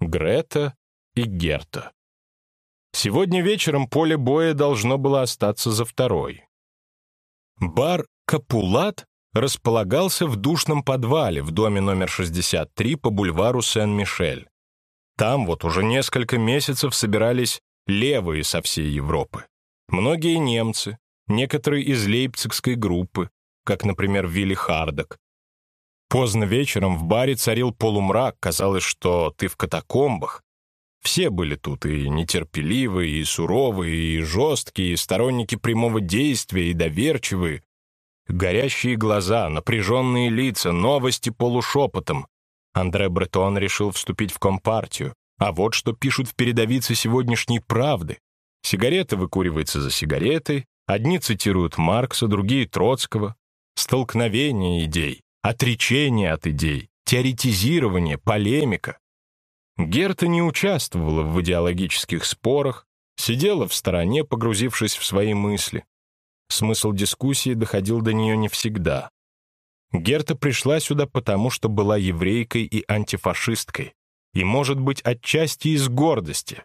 Грета и Герта. Сегодня вечером поле боя должно было остаться за второй. Бар «Капулат» располагался в душном подвале в доме номер 63 по бульвару Сен-Мишель. Там вот уже несколько месяцев собирались левые со всей Европы. Многие немцы, некоторые из лейпцигской группы, как, например, Вилли Хардок. Поздно вечером в баре царил полумрак, казалось, что ты в катакомбах. Все были тут, и нетерпеливые, и суровые, и жесткие, и сторонники прямого действия, и доверчивые. Горящие глаза, напряженные лица, новости полушепотом. Андре Бретон решил вступить в компартию. А вот что пишут в передовице сегодняшней «Правды». Сигарета выкуривается за сигаретой, одни цитируют Маркса, другие — Троцкого. Столкновение идей, отречение от идей, теоретизирование, полемика. Герта не участвовала в идеологических спорах, сидела в стороне, погрузившись в свои мысли. Смысл дискуссии доходил до нее не всегда. Герта пришла сюда потому, что была еврейкой и антифашисткой, и, может быть, отчасти из гордости,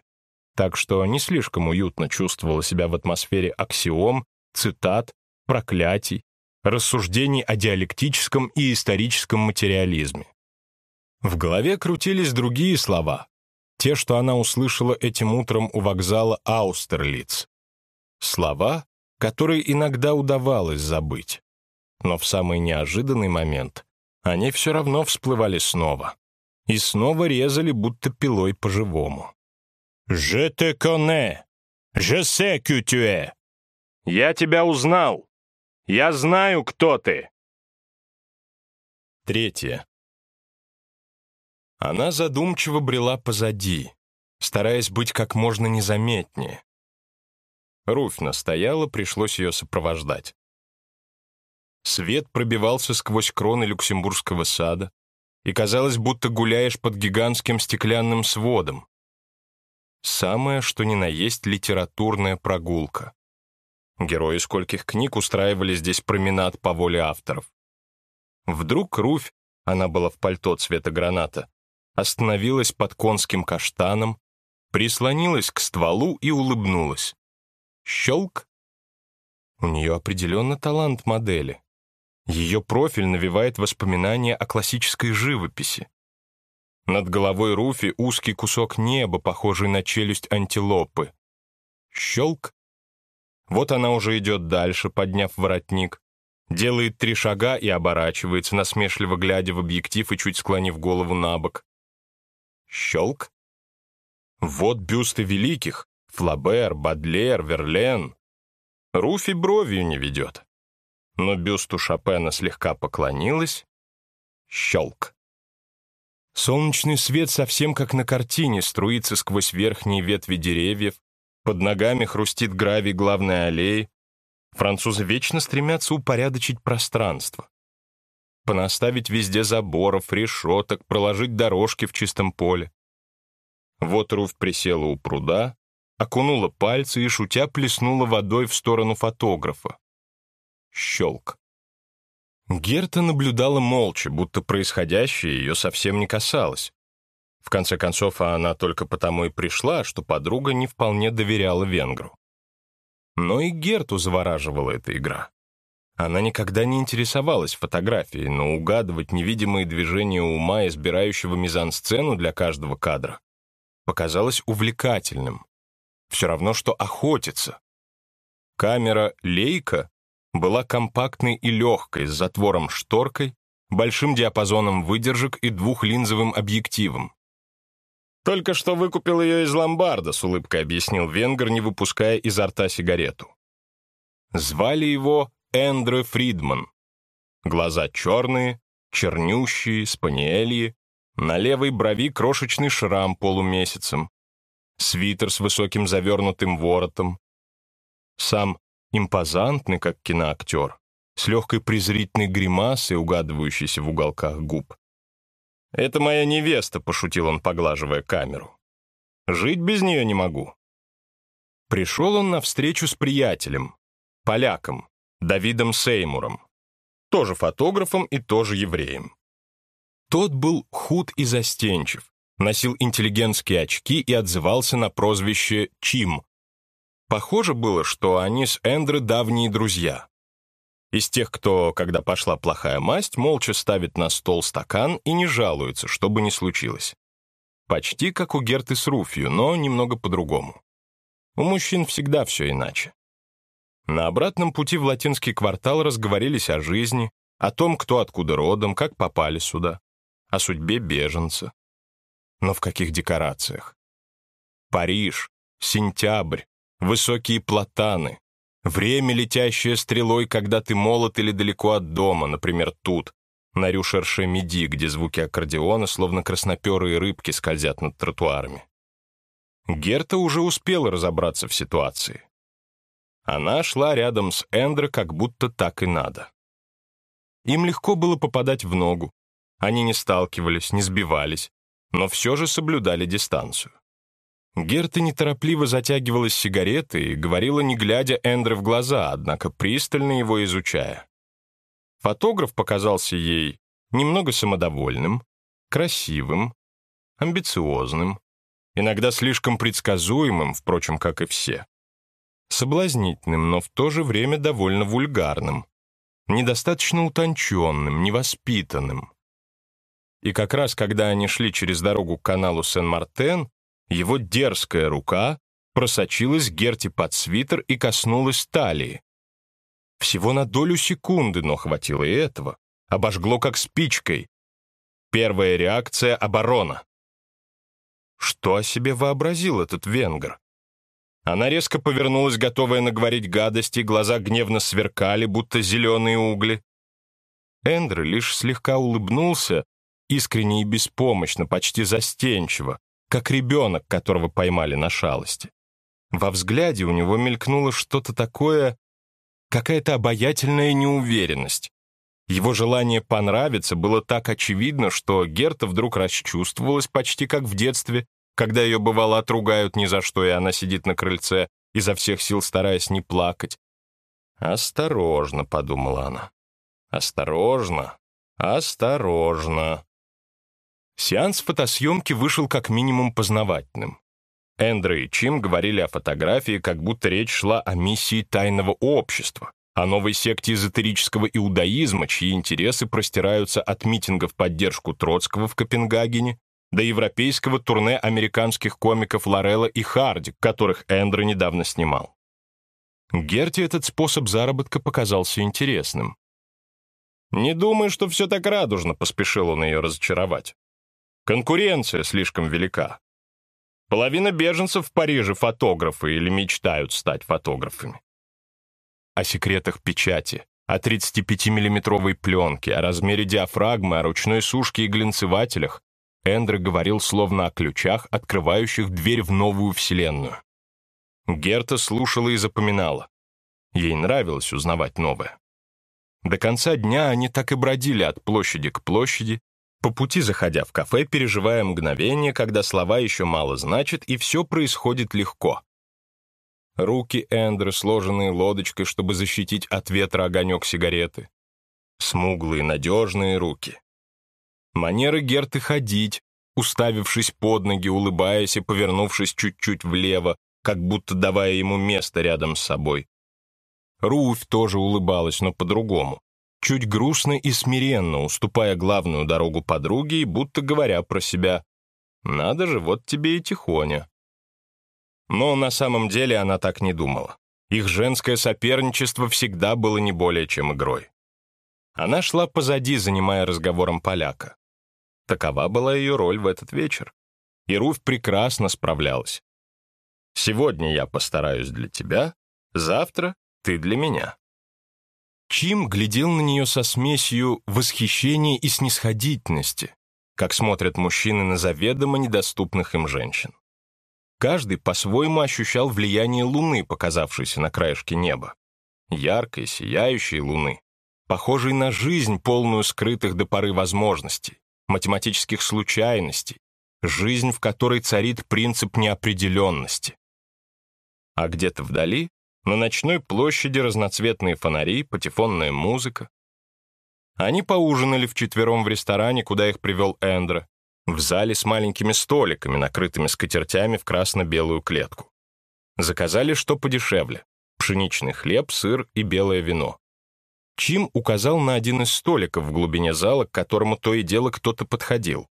так что не слишком уютно чувствовала себя в атмосфере аксиом, цитат, проклятий, рассуждений о диалектическом и историческом материализме. В голове крутились другие слова, те, что она услышала этим утром у вокзала Аустерлиц. Слова, которые иногда удавалось забыть. Но в самый неожиданный момент они все равно всплывали снова. И снова резали, будто пилой по-живому. «Je te connais! Je sais que tu es!» «Я тебя узнал! Я знаю, кто ты!» Третье. Она задумчиво брела позади, стараясь быть как можно незаметнее. Руфь настояла, пришлось ее сопровождать. Свет пробивался сквозь кроны Люксембургского сада, и казалось, будто гуляешь под гигантским стеклянным сводом. Самое, что ни на есть, литературная прогулка. Герои скольких книг устраивали здесь променад по воле авторов. Вдруг Руфь, она была в пальто цвета граната, остановилась под конским каштаном, прислонилась к стволу и улыбнулась. Щелк. У нее определенно талант модели. Ее профиль навевает воспоминания о классической живописи. Над головой Руфи узкий кусок неба, похожий на челюсть антилопы. Щелк. Вот она уже идет дальше, подняв воротник. Делает три шага и оборачивается, насмешливо глядя в объектив и чуть склонив голову на бок. Щелк. Вот бюсты великих. Флабер, Бадлер, Верлен. Руфи бровью не ведет. Но бюсту Шопена слегка поклонилась. Щелк. Солнечный свет совсем как на картине струится сквозь верхние ветви деревьев, под ногами хрустит гравий главной аллеи. Французы вечно стремятся упорядочить пространство. Понаставить везде заборов, решеток, проложить дорожки в чистом поле. Вот Руф присела у пруда, окунула пальцы и, шутя, плеснула водой в сторону фотографа. Щелк. Герта наблюдала молча, будто происходящее ее совсем не касалось. В конце концов, она только потому и пришла, что подруга не вполне доверяла венгру. Но и Герту завораживала эта игра. Она никогда не интересовалась фотографией, но угадывать невидимые движения ума, избирающего мизансцену для каждого кадра, показалось увлекательным все равно, что охотиться. Камера «Лейка» была компактной и легкой, с затвором-шторкой, большим диапазоном выдержек и двухлинзовым объективом. «Только что выкупил ее из ломбарда», — с улыбкой объяснил венгер, не выпуская изо рта сигарету. Звали его Эндре Фридман. Глаза черные, чернющие, спаниельи, на левой брови крошечный шрам полумесяцем, свитер с высоким завернутым воротом. Сам импозантный, как киноактер, с легкой презрительной гримасой, угадывающейся в уголках губ. «Это моя невеста», — пошутил он, поглаживая камеру. «Жить без нее не могу». Пришел он на встречу с приятелем, поляком, Давидом Сеймуром, тоже фотографом и тоже евреем. Тот был худ и застенчив, носил интеллигентские очки и отзывался на прозвище Чим. Похоже было, что они с Эндрю давние друзья. Из тех, кто, когда пошла плохая масть, молча ставит на стол стакан и не жалуется, что бы ни случилось. Почти как у Герты с Руфью, но немного по-другому. У мужчин всегда все иначе. На обратном пути в латинский квартал разговорились о жизни, о том, кто откуда родом, как попали сюда, о судьбе беженца. Но в каких декорациях? Париж, сентябрь, высокие платаны, время, летящее стрелой, когда ты молод или далеко от дома, например, тут, на Рю-Шерше-Миди, где звуки аккордеона, словно красноперые рыбки, скользят над тротуарами. Герта уже успела разобраться в ситуации. Она шла рядом с Эндро, как будто так и надо. Им легко было попадать в ногу. Они не сталкивались, не сбивались, но все же соблюдали дистанцию. Герта неторопливо затягивалась сигаретой и говорила, не глядя Эндре в глаза, однако пристально его изучая. Фотограф показался ей немного самодовольным, красивым, амбициозным, иногда слишком предсказуемым, впрочем, как и все. Соблазнительным, но в то же время довольно вульгарным, недостаточно утонченным, невоспитанным. И как раз когда они шли через дорогу к каналу Сен-Мартен, его дерзкая рука просочилась Герти под свитер и коснулась талии. Всего на долю секунды, но хватило и этого. Обожгло как спичкой. Первая реакция — оборона. Что о себе вообразил этот венгр? Она резко повернулась, готовая наговорить гадости, глаза гневно сверкали, будто зеленые угли. Эндре лишь слегка улыбнулся, искренне и беспомощно, почти застенчиво, как ребенок, которого поймали на шалости. Во взгляде у него мелькнуло что-то такое, какая-то обаятельная неуверенность. Его желание понравиться было так очевидно, что Герта вдруг расчувствовалась почти как в детстве, когда ее бывало отругают ни за что, и она сидит на крыльце, изо всех сил стараясь не плакать. «Осторожно», — подумала она. «Осторожно, осторожно». Сеанс фотосъемки вышел как минимум познавательным. Эндро и Чим говорили о фотографии, как будто речь шла о миссии тайного общества, о новой секте эзотерического иудаизма, чьи интересы простираются от митингов в поддержку Троцкого в Копенгагене до европейского турне американских комиков Лорелла и Харди, которых Эндро недавно снимал. Герти этот способ заработка показался интересным. «Не думай, что все так радужно», — поспешил он ее разочаровать. «Конкуренция слишком велика. Половина беженцев в Париже фотографы или мечтают стать фотографами. О секретах печати, о 35-миллиметровой пленке, о размере диафрагмы, о ручной сушке и глинцевателях Эндре говорил словно о ключах, открывающих дверь в новую вселенную. Герта слушала и запоминала. Ей нравилось узнавать новое. До конца дня они так и бродили от площади к площади, по пути заходя в кафе, переживая мгновение, когда слова еще мало значат, и все происходит легко. Руки Эндры, сложенные лодочкой, чтобы защитить от ветра огонек сигареты. Смуглые, надежные руки. Манеры Герты ходить, уставившись под ноги, улыбаясь и повернувшись чуть-чуть влево, как будто давая ему место рядом с собой. Руфь тоже улыбалась, но по-другому. Чуть грустно и смиренно, уступая главную дорогу подруге и будто говоря про себя. «Надо же, вот тебе и тихоня». Но на самом деле она так не думала. Их женское соперничество всегда было не более чем игрой. Она шла позади, занимая разговором поляка. Такова была ее роль в этот вечер. И Руфь прекрасно справлялась. «Сегодня я постараюсь для тебя, завтра ты для меня». Чим глядел на нее со смесью восхищения и снисходительности, как смотрят мужчины на заведомо недоступных им женщин. Каждый по-своему ощущал влияние луны, показавшейся на краешке неба. Яркой, сияющей луны, похожей на жизнь, полную скрытых до поры возможностей математических случайностей, жизнь, в которой царит принцип неопределенности. А где-то вдали, на ночной площади разноцветные фонари, патефонная музыка. Они поужинали вчетвером в ресторане, куда их привел Эндро. В зале с маленькими столиками, накрытыми скатертями в красно-белую клетку. Заказали что подешевле — пшеничный хлеб, сыр и белое вино. Чим указал на один из столиков в глубине зала, к которому то и дело кто-то подходил.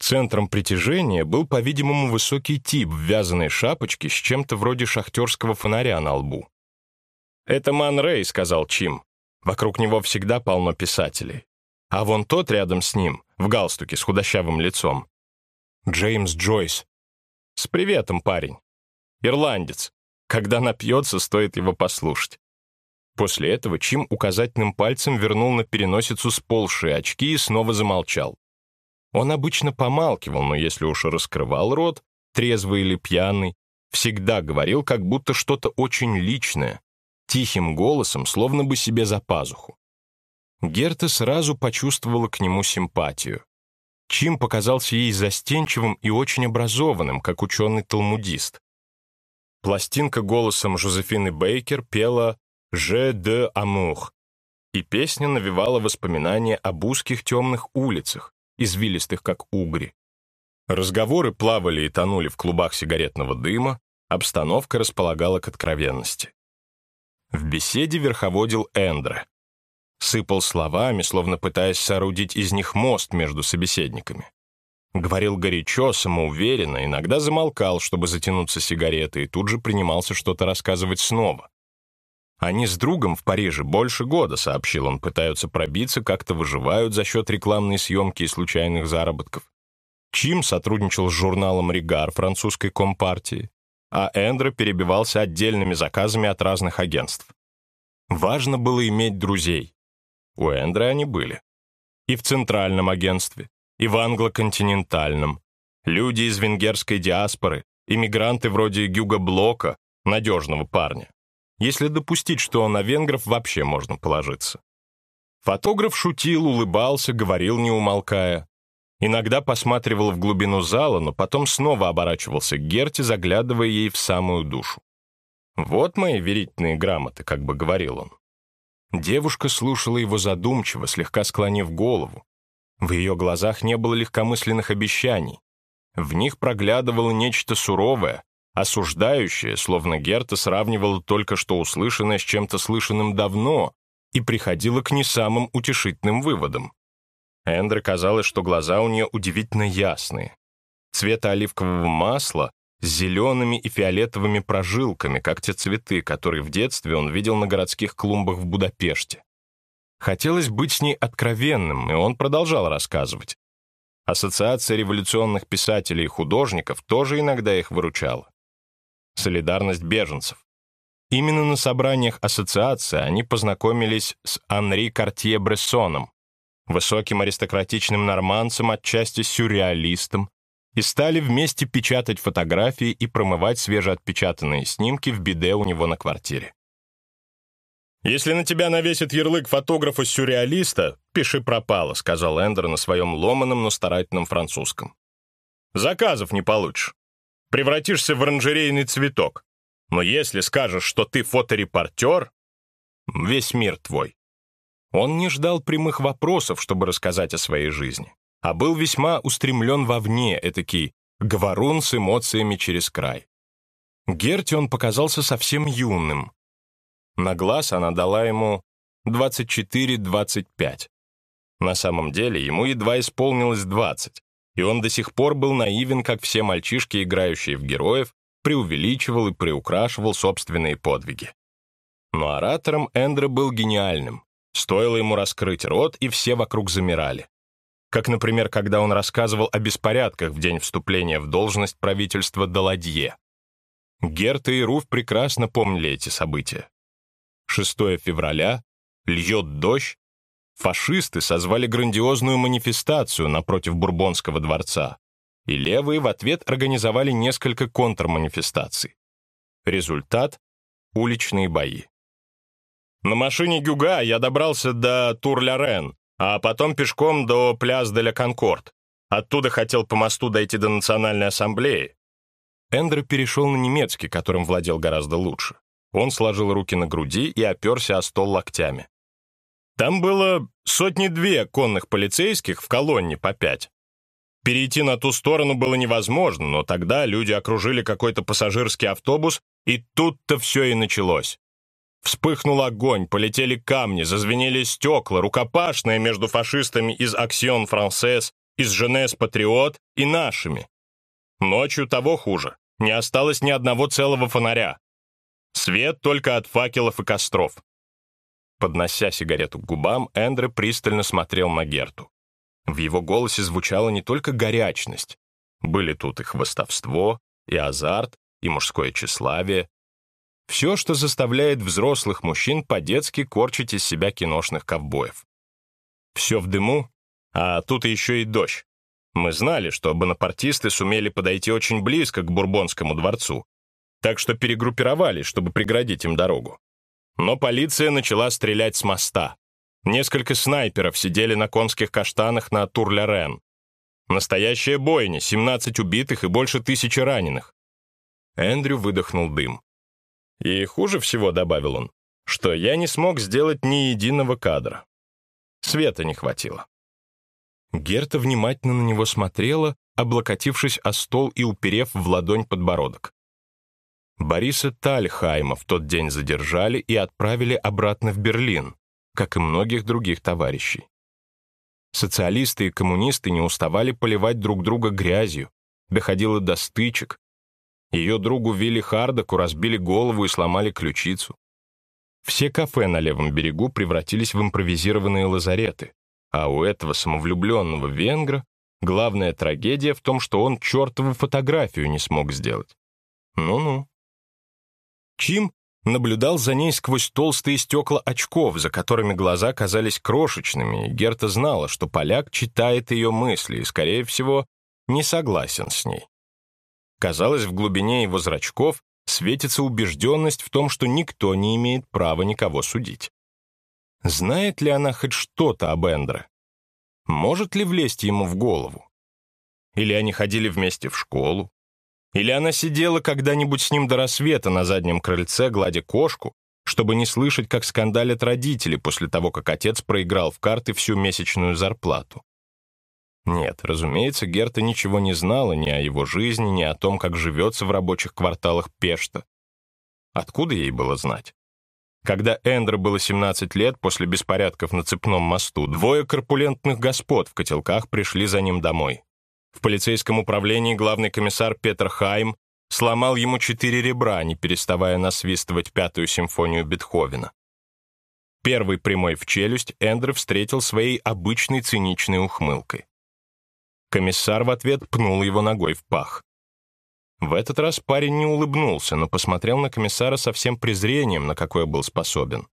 Центром притяжения был, по-видимому, высокий тип в вязаной шапочке с чем-то вроде шахтерского фонаря на лбу. «Это Ман Рэй», — сказал Чим. «Вокруг него всегда полно писателей. А вон тот рядом с ним, в галстуке с худощавым лицом. Джеймс Джойс. С приветом, парень. Ирландец. Когда напьется, стоит его послушать». После этого Чим указательным пальцем вернул на переносицу сползшие очки и снова замолчал. Он обычно помалкивал, но если уж раскрывал рот, трезвый или пьяный, всегда говорил как будто что-то очень личное, тихим голосом, словно бы себе за пазуху. Герта сразу почувствовала к нему симпатию. Чим показался ей застенчивым и очень образованным, как ученый-талмудист. Пластинка голосом Жозефины Бейкер пела «Je de amour», и песня навевала воспоминания об узких темных улицах, извилистых как угри. Разговоры плавали и тонули в клубах сигаретного дыма, обстановка располагала к откровенности. В беседе верховодил Эндре. Сыпал словами, словно пытаясь соорудить из них мост между собеседниками. Говорил горячо, самоуверенно, иногда замолкал, чтобы затянуться сигаретой, и тут же принимался что-то рассказывать снова. Они с другом в Париже больше года, сообщил он, пытаются пробиться, как-то выживают за счет рекламной съемки и случайных заработков. Чим сотрудничал с журналом «Ригар» французской компартии, а Эндро перебивался отдельными заказами от разных агентств. Важно было иметь друзей. У Эндро они были. И в Центральном агентстве, и в англоконтинентальном. Люди из венгерской диаспоры, иммигранты вроде Гюга Блока, надежного парня если допустить, что на венгров вообще можно положиться. Фотограф шутил, улыбался, говорил, не умолкая. Иногда посматривал в глубину зала, но потом снова оборачивался к Герте, заглядывая ей в самую душу. «Вот мои верительные грамоты», — как бы говорил он. Девушка слушала его задумчиво, слегка склонив голову. В ее глазах не было легкомысленных обещаний. В них проглядывало нечто суровое, осуждающая, словно Герта сравнивала только что услышанное с чем-то слышанным давно и приходила к не самым утешительным выводам. Эндре казалось, что глаза у нее удивительно ясные, цвета оливкового масла с зелеными и фиолетовыми прожилками, как те цветы, которые в детстве он видел на городских клумбах в Будапеште. Хотелось быть с ней откровенным, и он продолжал рассказывать. Ассоциация революционных писателей и художников тоже иногда их выручала солидарность беженцев. Именно на собраниях ассоциации они познакомились с Анри Картье-Брессоном, высоким аристократичным норманцем, отчасти сюрреалистом, и стали вместе печатать фотографии и промывать свежеотпечатанные снимки в биде у него на квартире. «Если на тебя навесит ярлык фотографа-сюрреалиста, пиши пропало», сказал Эндер на своем ломаном, но старательном французском. «Заказов не получишь превратишься в оранжерейный цветок. Но если скажешь, что ты фоторепортер, весь мир твой. Он не ждал прямых вопросов, чтобы рассказать о своей жизни, а был весьма устремлен вовне, этакий говорун с эмоциями через край. Герти он показался совсем юным. На глаз она дала ему 24-25. На самом деле ему едва исполнилось 20, и он до сих пор был наивен, как все мальчишки, играющие в героев, преувеличивал и приукрашивал собственные подвиги. Но оратором Эндре был гениальным. Стоило ему раскрыть рот, и все вокруг замирали. Как, например, когда он рассказывал о беспорядках в день вступления в должность правительства Даладье. Герта и Руф прекрасно помнили эти события. 6 февраля, льет дождь, фашисты созвали грандиозную манифестацию напротив Бурбонского дворца, и левые в ответ организовали несколько контрманифестаций. Результат — уличные бои. На машине Гюга я добрался до Тур-Ля-Рен, а потом пешком до Пляс-де-Ля Конкорд. Оттуда хотел по мосту дойти до Национальной ассамблеи. Эндро перешел на немецкий, которым владел гораздо лучше. Он сложил руки на груди и оперся о стол локтями. Там было сотни-две конных полицейских в колонне по пять. Перейти на ту сторону было невозможно, но тогда люди окружили какой-то пассажирский автобус, и тут-то все и началось. Вспыхнул огонь, полетели камни, зазвенели стекла, рукопашная между фашистами из «Аксион Франсес», из «Женес Патриот» и нашими. Ночью того хуже. Не осталось ни одного целого фонаря. Свет только от факелов и костров. Поднося сигарету к губам, Эндре пристально смотрел на Герту. В его голосе звучала не только горячность. Были тут и хвостовство, и азарт, и мужское тщеславие. Все, что заставляет взрослых мужчин по-детски корчить из себя киношных ковбоев. Все в дыму, а тут еще и дождь. Мы знали, что бонапартисты сумели подойти очень близко к Бурбонскому дворцу, так что перегруппировались, чтобы преградить им дорогу. Но полиция начала стрелять с моста. Несколько снайперов сидели на конских каштанах на Тур-Ля-Рен. Настоящая бойня, 17 убитых и больше тысячи раненых. Эндрю выдохнул дым. И хуже всего, добавил он, что я не смог сделать ни единого кадра. Света не хватило. Герта внимательно на него смотрела, облокотившись о стол и уперев в ладонь подбородок. Бориса Тальхайма в тот день задержали и отправили обратно в Берлин как и многих других товарищей. Социалисты и коммунисты не уставали поливать друг друга грязью, доходило до стычек. Ее другу Вилли Хардаку разбили голову и сломали ключицу. Все кафе на левом берегу превратились в импровизированные лазареты, а у этого самовлюбленного венгра главная трагедия в том, что он чертову фотографию не смог сделать. Ну-ну. Чим наблюдал за ней сквозь толстые стекла очков, за которыми глаза казались крошечными, и Герта знала, что поляк читает ее мысли и, скорее всего, не согласен с ней. Казалось, в глубине его зрачков светится убежденность в том, что никто не имеет права никого судить. Знает ли она хоть что-то об Эндре? Может ли влезть ему в голову? Или они ходили вместе в школу? Или она сидела когда-нибудь с ним до рассвета на заднем крыльце, гладя кошку, чтобы не слышать, как скандалят родители после того, как отец проиграл в карты всю месячную зарплату. Нет, разумеется, Герта ничего не знала ни о его жизни, ни о том, как живется в рабочих кварталах Пешта. Откуда ей было знать? Когда Эндро было 17 лет, после беспорядков на цепном мосту, двое корпулентных господ в котелках пришли за ним домой. В полицейском управлении главный комиссар Петр Хайм сломал ему четыре ребра, не переставая насвистывать пятую симфонию Бетховена. Первый прямой в челюсть Эндрю встретил своей обычной циничной ухмылкой. Комиссар в ответ пнул его ногой в пах. В этот раз парень не улыбнулся, но посмотрел на комиссара со всем презрением, на какое был способен.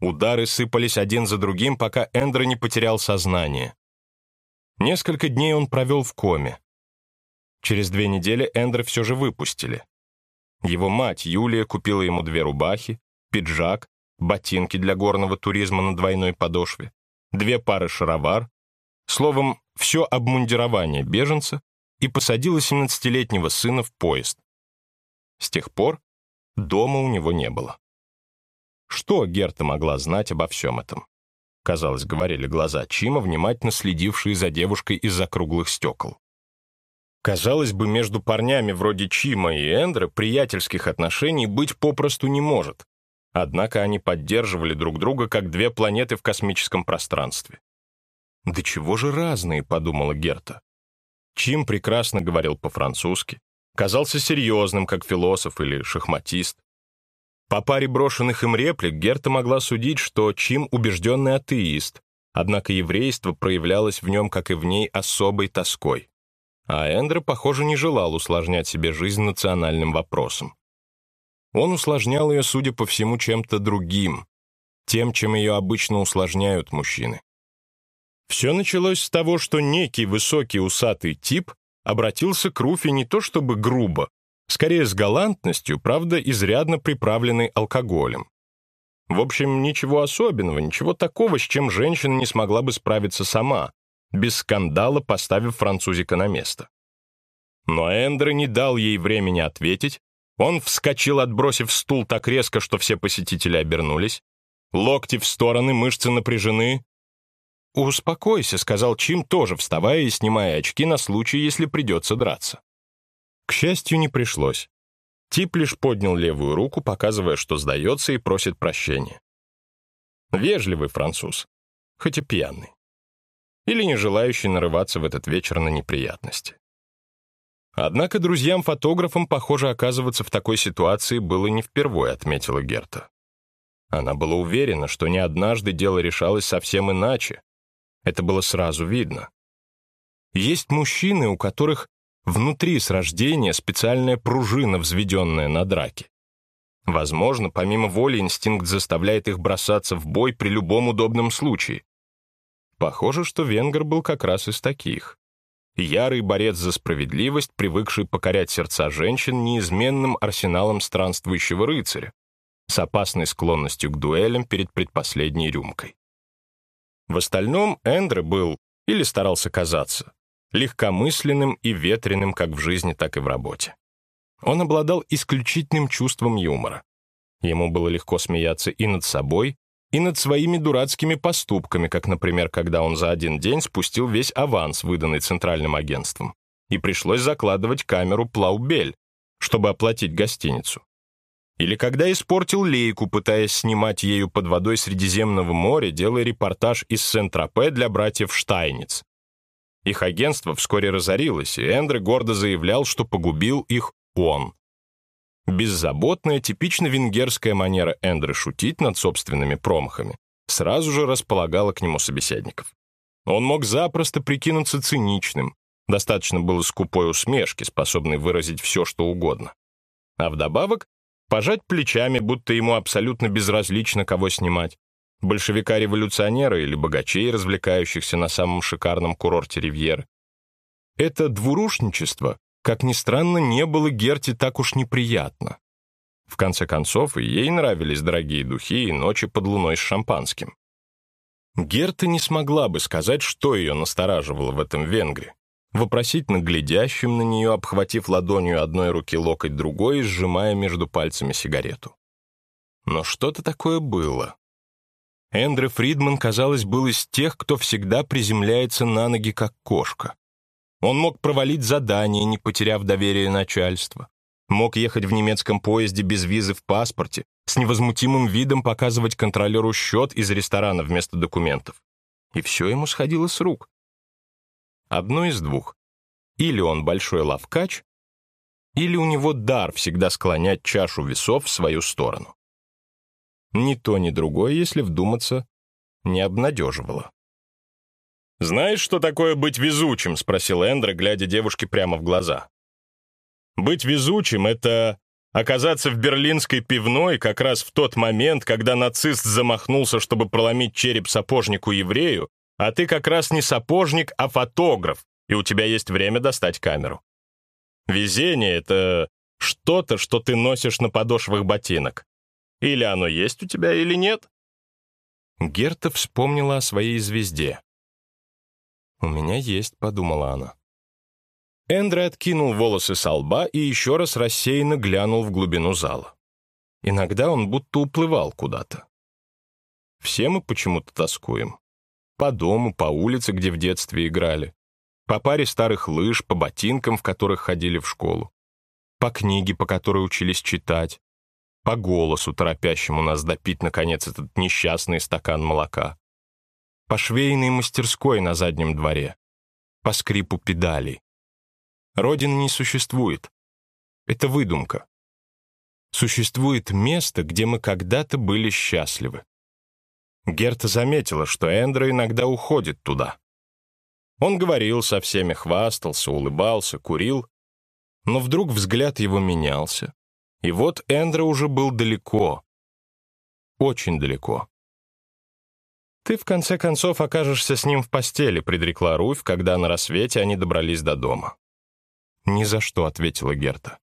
Удары сыпались один за другим, пока Эндро не потерял сознание. Несколько дней он провел в коме. Через две недели Эндра все же выпустили. Его мать, Юлия, купила ему две рубахи, пиджак, ботинки для горного туризма на двойной подошве, две пары шаровар, словом, все обмундирование беженца и посадила 17-летнего сына в поезд. С тех пор дома у него не было. Что Герта могла знать обо всем этом? Казалось, говорили глаза Чима, внимательно следившие за девушкой из-за круглых стекол. Казалось бы, между парнями вроде Чима и Эндра приятельских отношений быть попросту не может. Однако они поддерживали друг друга, как две планеты в космическом пространстве. «Да чего же разные», — подумала Герта. Чим прекрасно говорил по-французски, казался серьезным, как философ или шахматист. По паре брошенных им реплик Герта могла судить, что Чим убежденный атеист, однако еврейство проявлялось в нем, как и в ней, особой тоской. А Эндре, похоже, не желал усложнять себе жизнь национальным вопросом. Он усложнял ее, судя по всему, чем-то другим, тем, чем ее обычно усложняют мужчины. Все началось с того, что некий высокий усатый тип обратился к Руфе не то чтобы грубо, Скорее с галантностью, правда, изрядно приправленной алкоголем. В общем, ничего особенного, ничего такого, с чем женщина не смогла бы справиться сама, без скандала поставив французика на место. Но Эндре не дал ей времени ответить, он вскочил, отбросив стул так резко, что все посетители обернулись. Локти в стороны, мышцы напряжены. успокойся», — сказал Чим, тоже вставая и снимая очки на случай, если придется драться. К счастью, не пришлось. Тип лишь поднял левую руку, показывая, что сдается и просит прощения. Вежливый француз, хоть и пьяный. Или не желающий нарываться в этот вечер на неприятности. Однако друзьям-фотографам, похоже, оказываться в такой ситуации было не впервые, отметила Герта. Она была уверена, что не однажды дело решалось совсем иначе. Это было сразу видно. Есть мужчины, у которых внутри с рождения специальная пружина, взведенная на драке. Возможно, помимо воли инстинкт заставляет их бросаться в бой при любом удобном случае. Похоже, что Венгер был как раз из таких. Ярый борец за справедливость, привыкший покорять сердца женщин неизменным арсеналом странствующего рыцаря, с опасной склонностью к дуэлям перед предпоследней рюмкой. В остальном Эндре был, или старался казаться, легкомысленным и ветреным как в жизни, так и в работе. Он обладал исключительным чувством юмора. Ему было легко смеяться и над собой, и над своими дурацкими поступками, как, например, когда он за один день спустил весь аванс, выданный Центральным агентством, и пришлось закладывать камеру «Плаубель», чтобы оплатить гостиницу. Или когда испортил лейку, пытаясь снимать ею под водой Средиземного моря, делая репортаж из Сент-Тропе для братьев Штайниц. Их агентство вскоре разорилось, и Эндре гордо заявлял, что погубил их он. Беззаботная, типично венгерская манера Эндры шутить над собственными промахами сразу же располагала к нему собеседников. Он мог запросто прикинуться циничным, достаточно было скупой усмешки, способной выразить все, что угодно. А вдобавок пожать плечами, будто ему абсолютно безразлично, кого снимать, большевика-революционера или богачей, развлекающихся на самом шикарном курорте Ривьер. Это двурушничество как ни странно, не было Герти так уж неприятно. В конце концов, ей нравились дорогие духи и ночи под луной с шампанским. Герта не смогла бы сказать, что ее настораживало в этом венгре. Вопросительно глядящим на нее, обхватив ладонью одной руки локоть другой сжимая между пальцами сигарету. Но что-то такое было. Эндрю Фридман, казалось, был из тех, кто всегда приземляется на ноги, как кошка. Он мог провалить задание, не потеряв доверие начальства. Мог ехать в немецком поезде без визы в паспорте, с невозмутимым видом показывать контролеру счет из ресторана вместо документов. И все ему сходило с рук. Одно из двух. Или он большой лавкач, или у него дар всегда склонять чашу весов в свою сторону. Ни то, ни другое, если вдуматься, не обнадеживало. «Знаешь, что такое быть везучим?» — спросил Эндра, глядя девушке прямо в глаза. «Быть везучим — это оказаться в берлинской пивной как раз в тот момент, когда нацист замахнулся, чтобы проломить череп сапожнику-еврею, а ты как раз не сапожник, а фотограф, и у тебя есть время достать камеру. Везение — это что-то, что ты носишь на подошвах ботинок. Или оно есть у тебя, или нет?» Герта вспомнила о своей звезде. «У меня есть», — подумала она. Эндре откинул волосы со лба и еще раз рассеянно глянул в глубину зала. Иногда он будто уплывал куда-то. Все мы почему-то тоскуем. По дому, по улице, где в детстве играли. По паре старых лыж, по ботинкам, в которых ходили в школу. По книге, по которой учились читать. По голосу, торопящему нас допить, наконец, этот несчастный стакан молока по швейной мастерской на заднем дворе, по скрипу педалей. Родина не существует. Это выдумка. Существует место, где мы когда-то были счастливы. Герта заметила, что Эндро иногда уходит туда. Он говорил со всеми, хвастался, улыбался, курил, но вдруг взгляд его менялся. И вот Эндро уже был далеко, очень далеко. «Ты, в конце концов, окажешься с ним в постели», — предрекла Руфь, когда на рассвете они добрались до дома. «Ни за что», — ответила Герта.